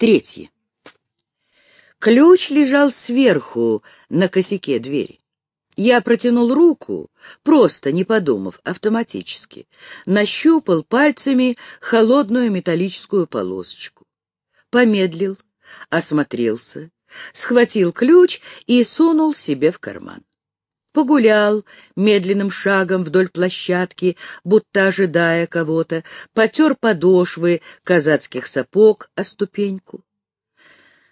Третье. Ключ лежал сверху на косяке двери. Я протянул руку, просто не подумав, автоматически. Нащупал пальцами холодную металлическую полосочку. Помедлил, осмотрелся, схватил ключ и сунул себе в карман. Погулял медленным шагом вдоль площадки, будто ожидая кого-то, потер подошвы казацких сапог о ступеньку.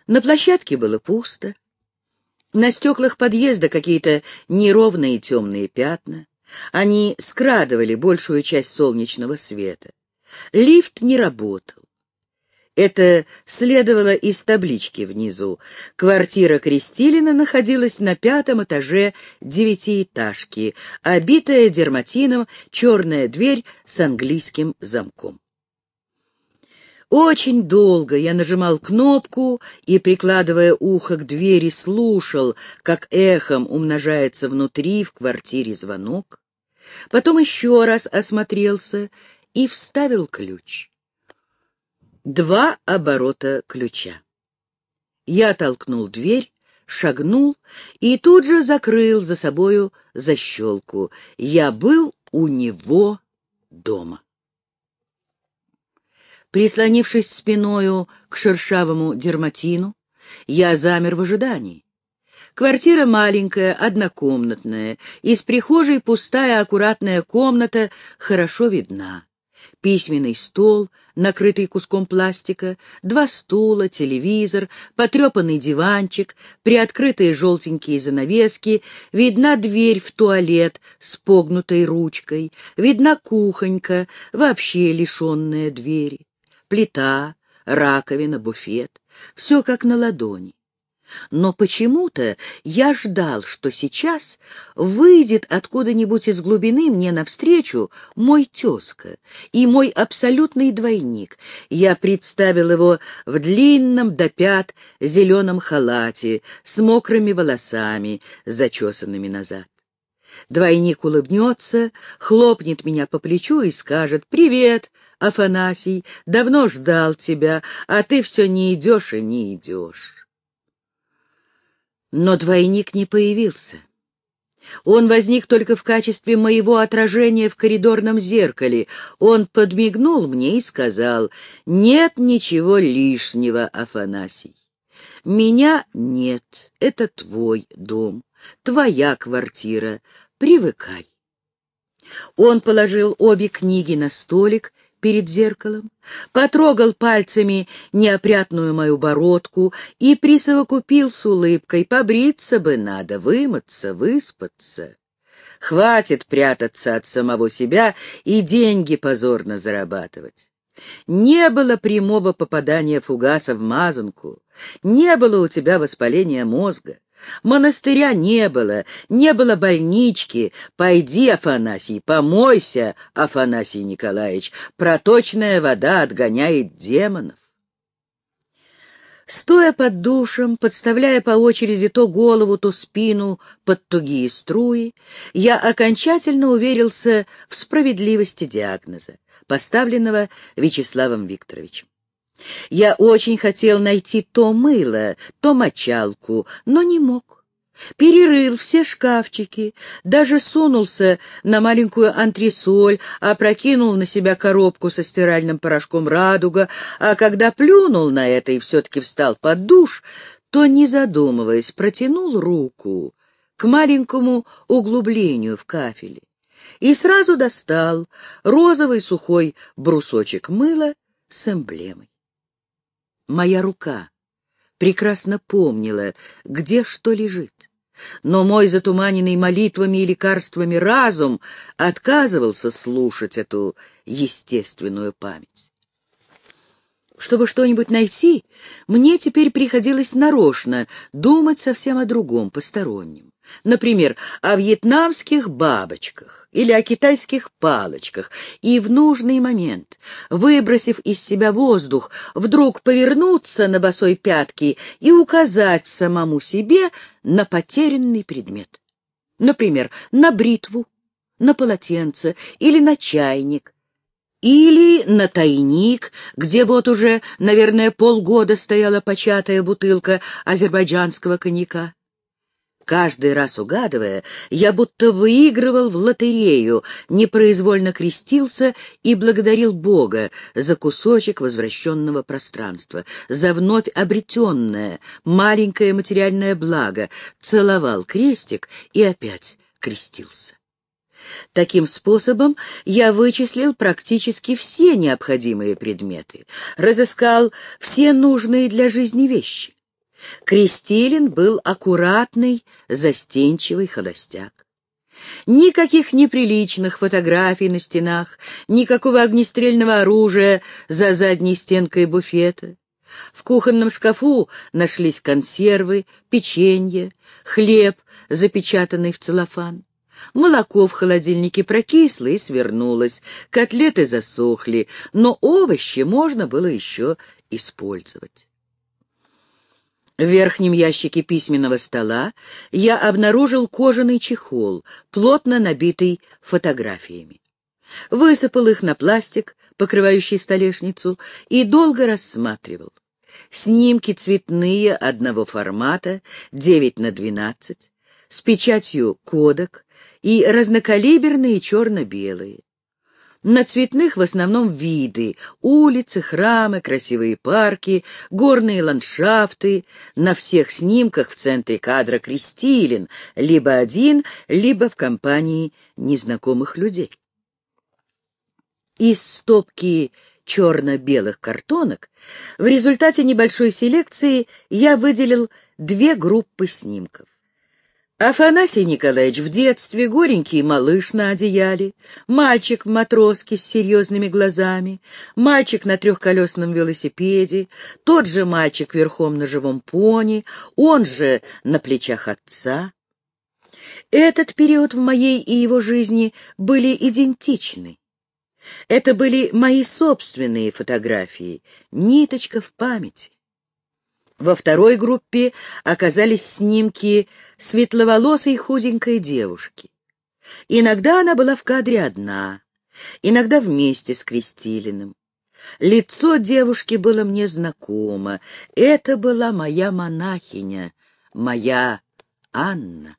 На площадке было пусто. На стеклах подъезда какие-то неровные темные пятна. Они скрадывали большую часть солнечного света. Лифт не работал. Это следовало из таблички внизу. Квартира Крестилина находилась на пятом этаже девятиэтажки, обитая дерматином черная дверь с английским замком. Очень долго я нажимал кнопку и, прикладывая ухо к двери, слушал, как эхом умножается внутри в квартире звонок. Потом еще раз осмотрелся и вставил ключ. Два оборота ключа. Я толкнул дверь, шагнул и тут же закрыл за собою защелку. Я был у него дома. Прислонившись спиною к шершавому дерматину, я замер в ожидании. Квартира маленькая, однокомнатная, из прихожей пустая аккуратная комната хорошо видна письменный стол, накрытый куском пластика, два стула, телевизор, потрепанный диванчик, приоткрытые желтенькие занавески, видна дверь в туалет с погнутой ручкой, видна кухонька, вообще лишенная двери, плита, раковина, буфет, все как на ладони. Но почему-то я ждал, что сейчас выйдет откуда-нибудь из глубины мне навстречу мой тезка и мой абсолютный двойник. Я представил его в длинном до пят зеленом халате с мокрыми волосами, зачесанными назад. Двойник улыбнется, хлопнет меня по плечу и скажет «Привет, Афанасий, давно ждал тебя, а ты все не идешь и не идешь». Но двойник не появился. Он возник только в качестве моего отражения в коридорном зеркале. Он подмигнул мне и сказал, «Нет ничего лишнего, Афанасий. Меня нет, это твой дом, твоя квартира, привыкай». Он положил обе книги на столик перед зеркалом, потрогал пальцами неопрятную мою бородку и присовокупил с улыбкой, побриться бы надо, вымыться, выспаться. Хватит прятаться от самого себя и деньги позорно зарабатывать. Не было прямого попадания фугаса в мазанку, не было у тебя воспаления мозга. Монастыря не было, не было больнички. Пойди, Афанасий, помойся, Афанасий Николаевич, проточная вода отгоняет демонов. Стоя под душем, подставляя по очереди то голову, то спину под тугие струи, я окончательно уверился в справедливости диагноза, поставленного Вячеславом Викторовичем. Я очень хотел найти то мыло, то мочалку, но не мог. Перерыл все шкафчики, даже сунулся на маленькую антресоль, опрокинул на себя коробку со стиральным порошком «Радуга», а когда плюнул на это и все-таки встал под душ, то, не задумываясь, протянул руку к маленькому углублению в кафеле и сразу достал розовый сухой брусочек мыла с эмблемой. Моя рука прекрасно помнила, где что лежит. Но мой затуманенный молитвами и лекарствами разум отказывался слушать эту естественную память. Чтобы что-нибудь найти, мне теперь приходилось нарочно думать совсем о другом, постороннем. Например, о вьетнамских бабочках или о китайских палочках, и в нужный момент, выбросив из себя воздух, вдруг повернуться на босой пятки и указать самому себе на потерянный предмет. Например, на бритву, на полотенце или на чайник. или на тайник, где вот уже, наверное, полгода стояла початая бутылка азербайджанского коньяка. Каждый раз угадывая, я будто выигрывал в лотерею, непроизвольно крестился и благодарил Бога за кусочек возвращенного пространства, за вновь обретенное маленькое материальное благо, целовал крестик и опять крестился. Таким способом я вычислил практически все необходимые предметы, разыскал все нужные для жизни вещи. Крестилин был аккуратный, застенчивый холостяк. Никаких неприличных фотографий на стенах, никакого огнестрельного оружия за задней стенкой буфета. В кухонном шкафу нашлись консервы, печенье, хлеб, запечатанный в целлофан. Молоко в холодильнике прокисло и свернулось, котлеты засохли, но овощи можно было еще использовать. В верхнем ящике письменного стола я обнаружил кожаный чехол, плотно набитый фотографиями. Высыпал их на пластик, покрывающий столешницу, и долго рассматривал. Снимки цветные одного формата, 9 на 12, с печатью кодек и разнокалиберные черно-белые. На цветных в основном виды — улицы, храмы, красивые парки, горные ландшафты. На всех снимках в центре кадра Крестилин, либо один, либо в компании незнакомых людей. Из стопки черно-белых картонок в результате небольшой селекции я выделил две группы снимков. Афанасий Николаевич в детстве, горенький малыш на одеяле, мальчик в матроске с серьезными глазами, мальчик на трехколесном велосипеде, тот же мальчик верхом на живом пони, он же на плечах отца. Этот период в моей и его жизни были идентичны. Это были мои собственные фотографии, ниточка в памяти. Во второй группе оказались снимки светловолосой худенькой девушки. Иногда она была в кадре одна, иногда вместе с Крестилиным. Лицо девушки было мне знакомо. Это была моя монахиня, моя Анна.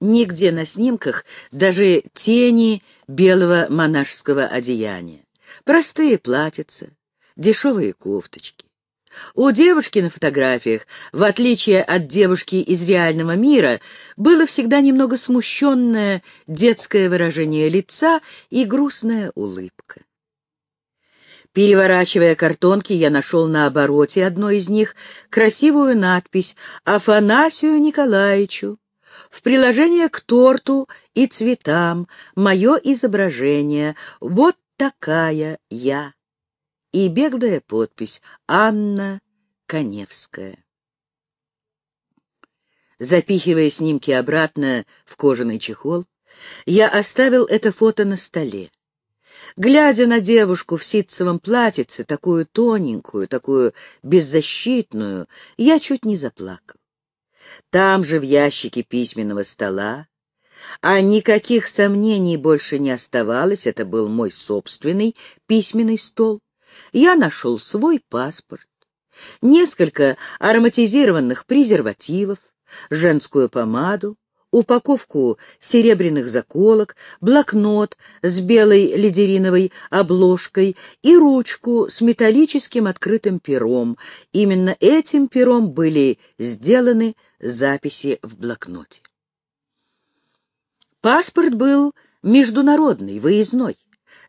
Нигде на снимках даже тени белого монашеского одеяния. Простые платьица, дешевые кофточки. У девушки на фотографиях, в отличие от девушки из реального мира, было всегда немного смущенное детское выражение лица и грустная улыбка. Переворачивая картонки, я нашел на обороте одной из них красивую надпись «Афанасию Николаевичу». В приложение к торту и цветам мое изображение. Вот такая я и беглая подпись «Анна Коневская». Запихивая снимки обратно в кожаный чехол, я оставил это фото на столе. Глядя на девушку в ситцевом платьице, такую тоненькую, такую беззащитную, я чуть не заплакал. Там же в ящике письменного стола, а никаких сомнений больше не оставалось, это был мой собственный письменный стол, я нашел свой паспорт, несколько ароматизированных презервативов, женскую помаду, упаковку серебряных заколок, блокнот с белой лидериновой обложкой и ручку с металлическим открытым пером. Именно этим пером были сделаны записи в блокноте. Паспорт был международный, выездной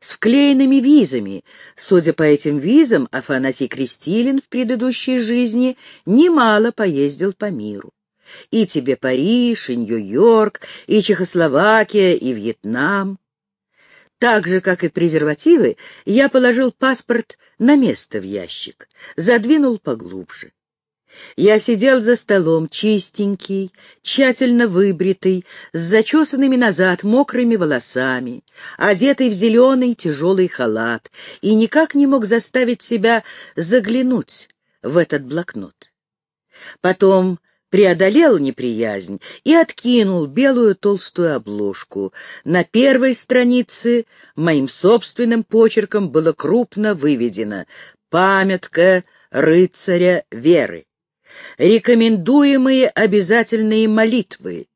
с вклеенными визами. Судя по этим визам, Афанасий Крестилин в предыдущей жизни немало поездил по миру. И тебе Париж, и Нью-Йорк, и Чехословакия, и Вьетнам. Так же, как и презервативы, я положил паспорт на место в ящик, задвинул поглубже. Я сидел за столом, чистенький, тщательно выбритый, с зачесанными назад мокрыми волосами, одетый в зеленый тяжелый халат, и никак не мог заставить себя заглянуть в этот блокнот. Потом преодолел неприязнь и откинул белую толстую обложку. На первой странице моим собственным почерком было крупно выведено «Памятка рыцаря веры». Рекомендуемые обязательные молитвы.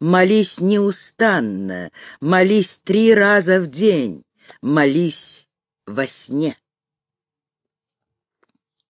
Молись неустанно, молись три раза в день, молись во сне.